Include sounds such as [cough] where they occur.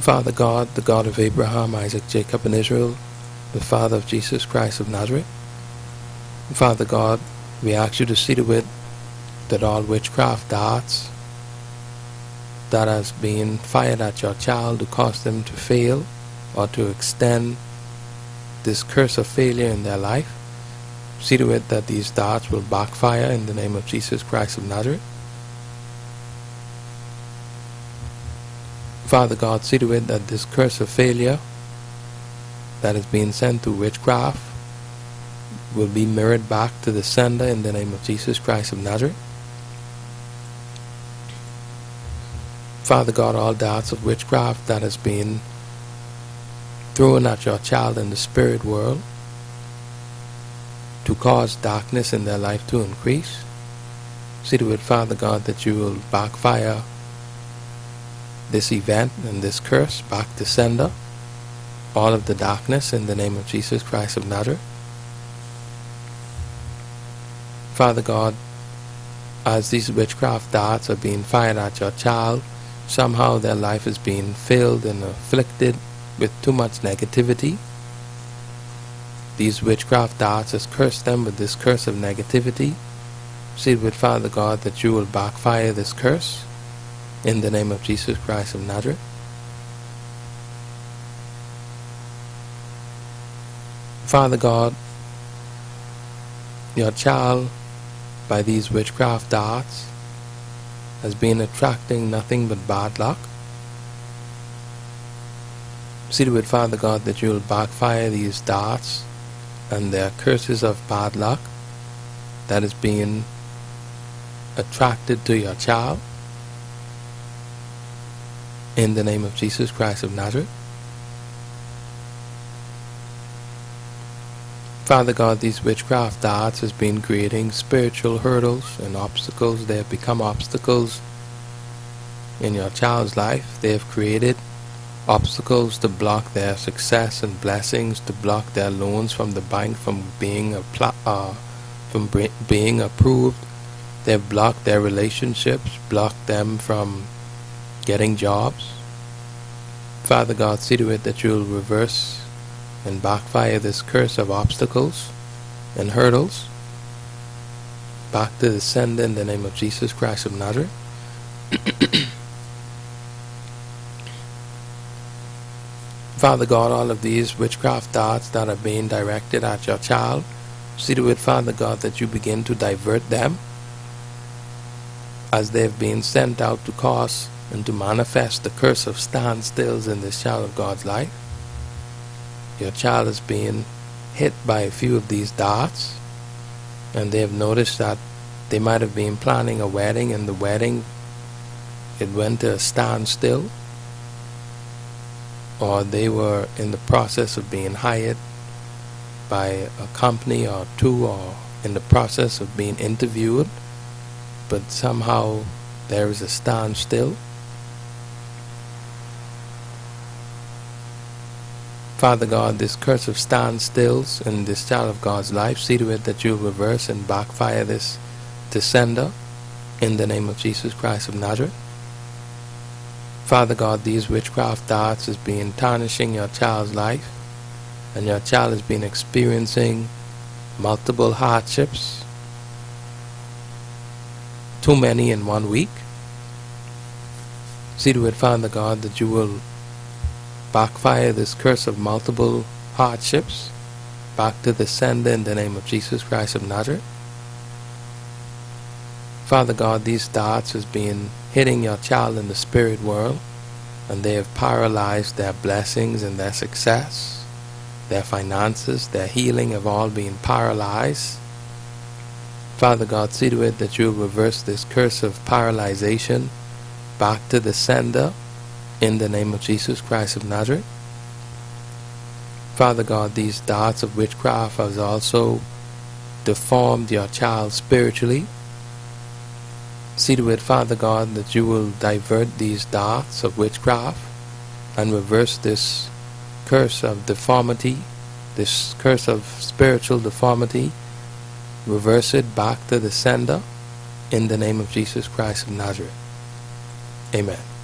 Father God, the God of Abraham, Isaac, Jacob, and Israel, the Father of Jesus Christ of Nazareth. Father God, we ask you to see to it that all witchcraft darts that has been fired at your child to cause them to fail or to extend this curse of failure in their life, see to it that these darts will backfire in the name of Jesus Christ of Nazareth. Father God, see to it that this curse of failure that is being sent through witchcraft will be mirrored back to the sender in the name of Jesus Christ of Nazareth. Father God, all doubts of witchcraft that has been thrown at your child in the spirit world to cause darkness in their life to increase. See to it, Father God, that you will backfire this event and this curse back to sender all of the darkness in the name of Jesus Christ of Nazareth. Father God, as these witchcraft darts are being fired at your child, somehow their life is being filled and afflicted with too much negativity. These witchcraft darts has cursed them with this curse of negativity. See with Father God that you will backfire this curse in the name of Jesus Christ of Nazareth. Father God, your child, by these witchcraft darts, has been attracting nothing but bad luck. See to it, Father God, that you will backfire these darts and their curses of bad luck that is being attracted to your child in the name of Jesus Christ of Nazareth. Father God, these witchcraft darts has been creating spiritual hurdles and obstacles. They have become obstacles in your child's life. They have created obstacles to block their success and blessings, to block their loans from the bank from being uh, from being approved. They've blocked their relationships, blocked them from getting jobs. Father God, see to it that you'll reverse and backfire this curse of obstacles and hurdles back to the sender in the name of Jesus Christ of Nazareth. [coughs] Father God, all of these witchcraft darts that are being directed at your child, see to it, Father God, that you begin to divert them as they've been sent out to cause and to manifest the curse of standstills in this child of God's life. Your child is being hit by a few of these darts and they have noticed that they might have been planning a wedding and the wedding it went to a standstill or they were in the process of being hired by a company or two or in the process of being interviewed but somehow there is a standstill Father God, this curse of standstills in this child of God's life, see to it that you reverse and backfire this descender in the name of Jesus Christ of Nazareth. Father God, these witchcraft darts has been tarnishing your child's life, and your child has been experiencing multiple hardships, too many in one week. See to it, Father God, that you will backfire this curse of multiple hardships back to the sender in the name of Jesus Christ of Nazareth. Father God, these darts has been hitting your child in the spirit world, and they have paralyzed their blessings and their success, their finances, their healing have all been paralyzed. Father God, see to it that you reverse this curse of paralyzation back to the sender in the name of Jesus Christ of Nazareth. Father God, these darts of witchcraft has also deformed your child spiritually. See to it, Father God, that you will divert these darts of witchcraft and reverse this curse of deformity, this curse of spiritual deformity, reverse it back to the sender in the name of Jesus Christ of Nazareth. Amen.